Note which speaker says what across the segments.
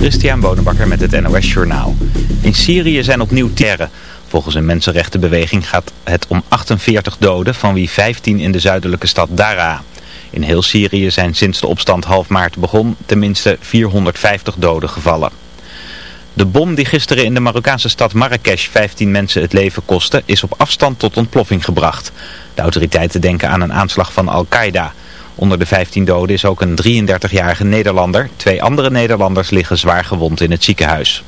Speaker 1: Christian Bonenbakker met het NOS Journaal. In Syrië zijn opnieuw terren. Volgens een mensenrechtenbeweging gaat het om 48 doden, van wie 15 in de zuidelijke stad Daraa. In heel Syrië zijn sinds de opstand half maart begon tenminste 450 doden gevallen. De bom die gisteren in de Marokkaanse stad Marrakesh 15 mensen het leven kostte, is op afstand tot ontploffing gebracht. De autoriteiten denken aan een aanslag van Al-Qaeda. Onder de 15 doden is ook een 33-jarige Nederlander. Twee andere Nederlanders liggen zwaar gewond in het ziekenhuis.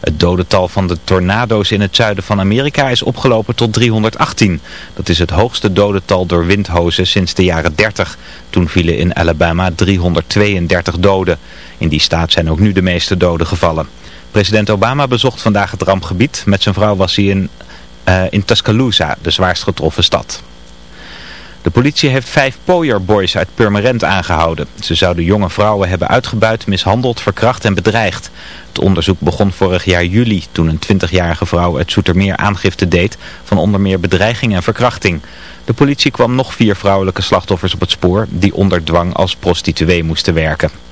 Speaker 1: Het dodental van de tornado's in het zuiden van Amerika is opgelopen tot 318. Dat is het hoogste dodental door windhozen sinds de jaren 30. Toen vielen in Alabama 332 doden. In die staat zijn ook nu de meeste doden gevallen. President Obama bezocht vandaag het rampgebied. Met zijn vrouw was hij in, uh, in Tuscaloosa, de zwaarst getroffen stad. De politie heeft vijf Poyer Boys uit Purmerend aangehouden. Ze zouden jonge vrouwen hebben uitgebuit, mishandeld, verkracht en bedreigd. Het onderzoek begon vorig jaar juli toen een 20-jarige vrouw uit Zoetermeer aangifte deed van onder meer bedreiging en verkrachting. De politie kwam nog vier vrouwelijke slachtoffers op het spoor die onder dwang als prostituee moesten werken.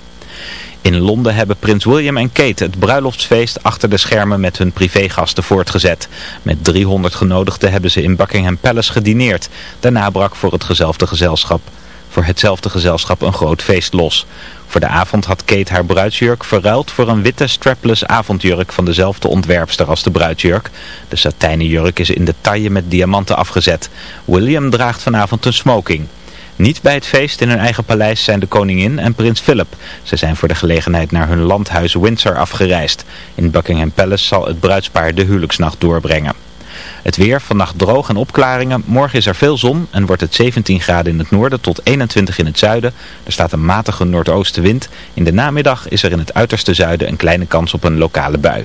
Speaker 1: In Londen hebben prins William en Kate het bruiloftsfeest achter de schermen met hun privégasten voortgezet. Met 300 genodigden hebben ze in Buckingham Palace gedineerd. Daarna brak voor hetzelfde gezelschap, voor hetzelfde gezelschap een groot feest los. Voor de avond had Kate haar bruidsjurk verruild voor een witte strapless avondjurk van dezelfde ontwerpster als de bruidsjurk. De satijnen jurk is in de taille met diamanten afgezet. William draagt vanavond een smoking. Niet bij het feest in hun eigen paleis zijn de koningin en prins Philip. Ze zijn voor de gelegenheid naar hun landhuis Windsor afgereisd. In Buckingham Palace zal het bruidspaar de huwelijksnacht doorbrengen. Het weer, vannacht droog en opklaringen. Morgen is er veel zon en wordt het 17 graden in het noorden tot 21 in het zuiden. Er staat een matige noordoostenwind. In de namiddag is er in het uiterste zuiden een kleine kans op een lokale bui.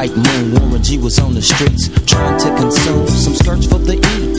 Speaker 2: White moon, Warren G was on the streets trying to consume some skirts for the E,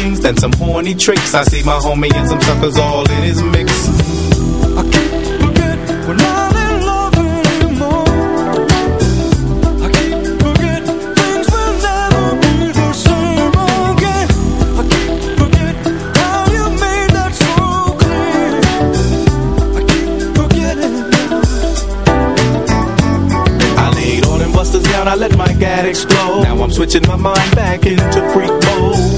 Speaker 3: things than some horny tricks. I see my homie and some suckers all in his mix.
Speaker 4: I can't forget we're not in love anymore. I can't things will never be the same again. I can't how you made that so clear. I can't.
Speaker 3: I laid all them busters down, I let my gat explode. Now I'm switching my mind back into freak mode.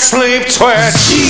Speaker 5: Sleep twitch.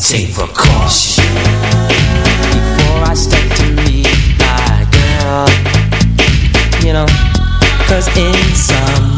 Speaker 2: take
Speaker 6: precaution. Before I step to meet my girl. You know, 'cause in some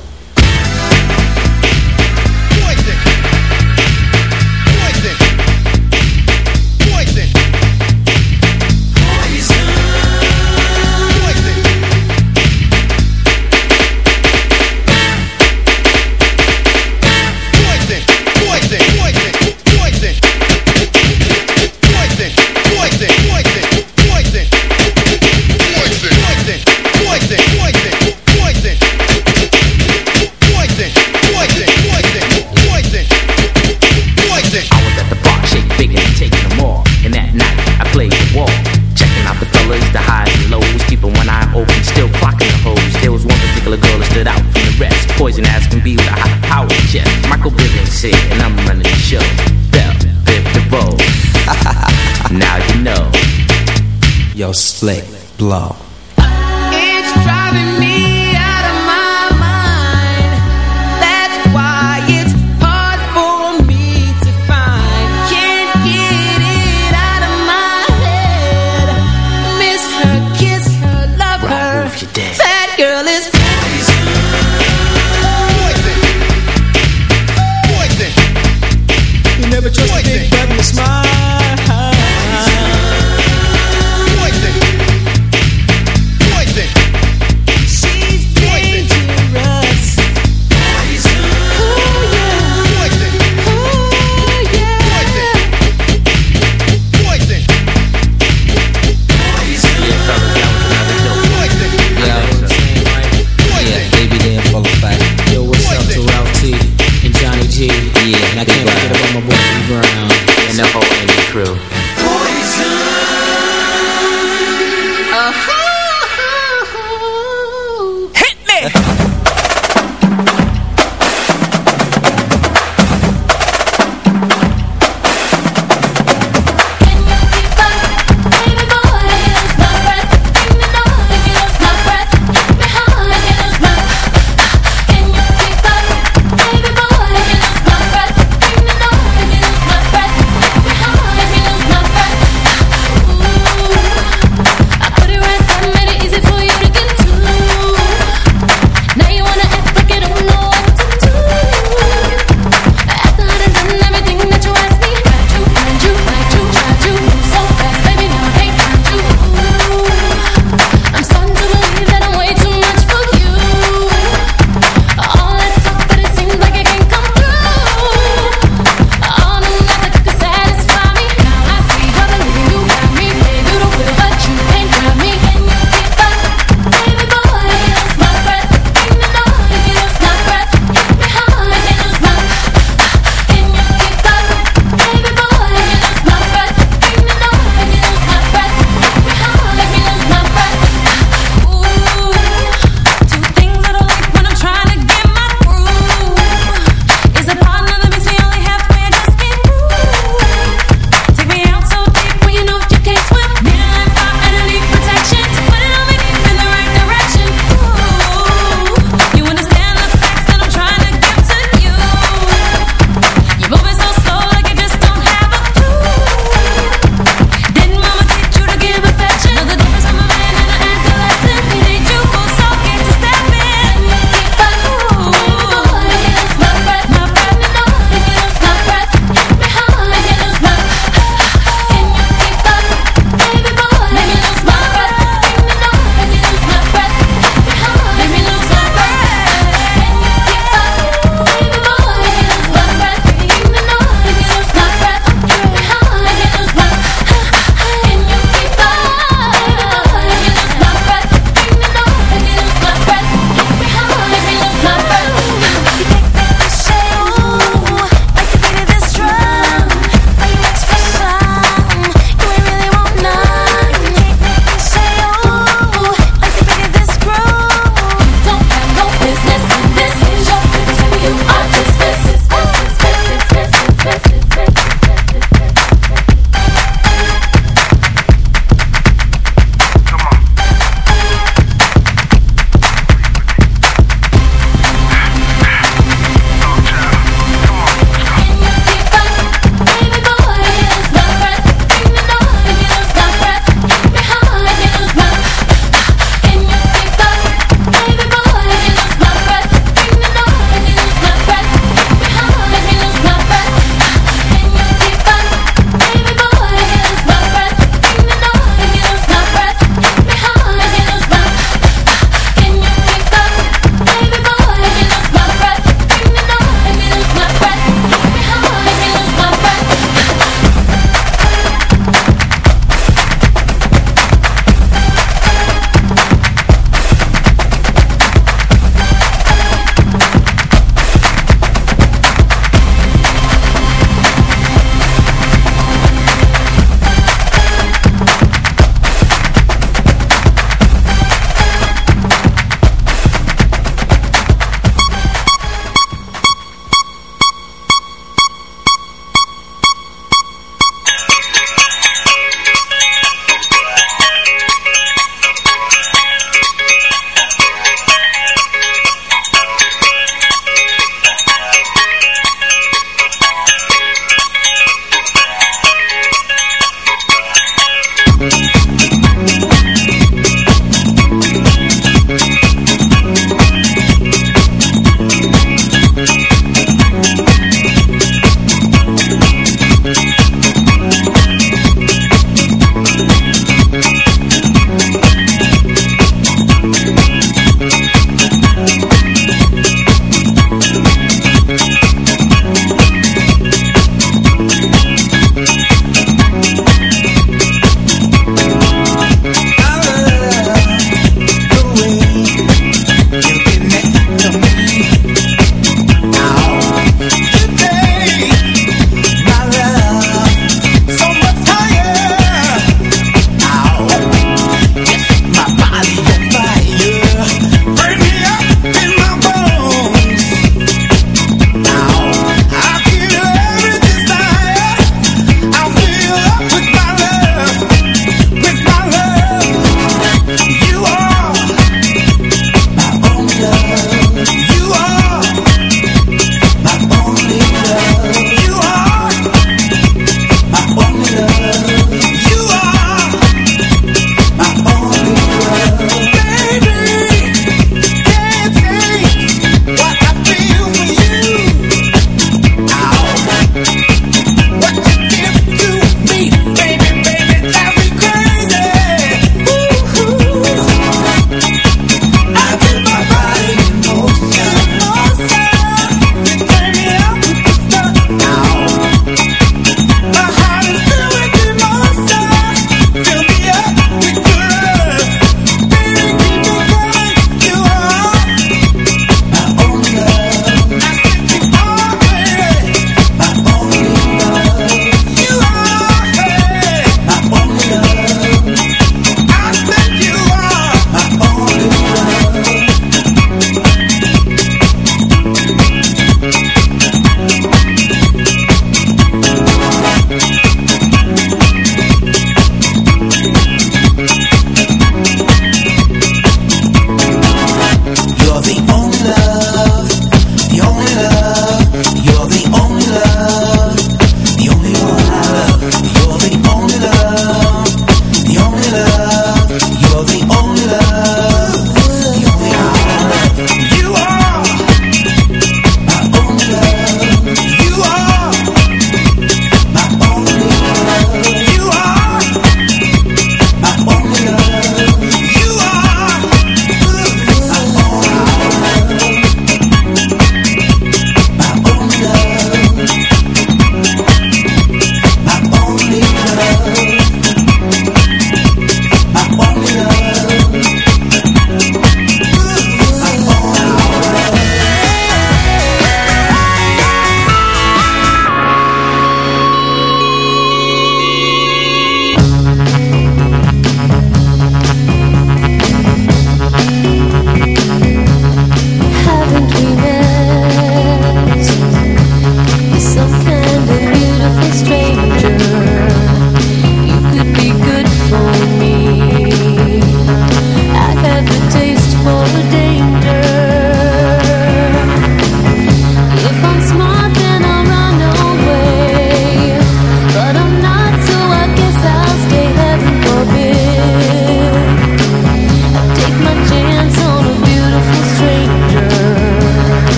Speaker 6: slick blow.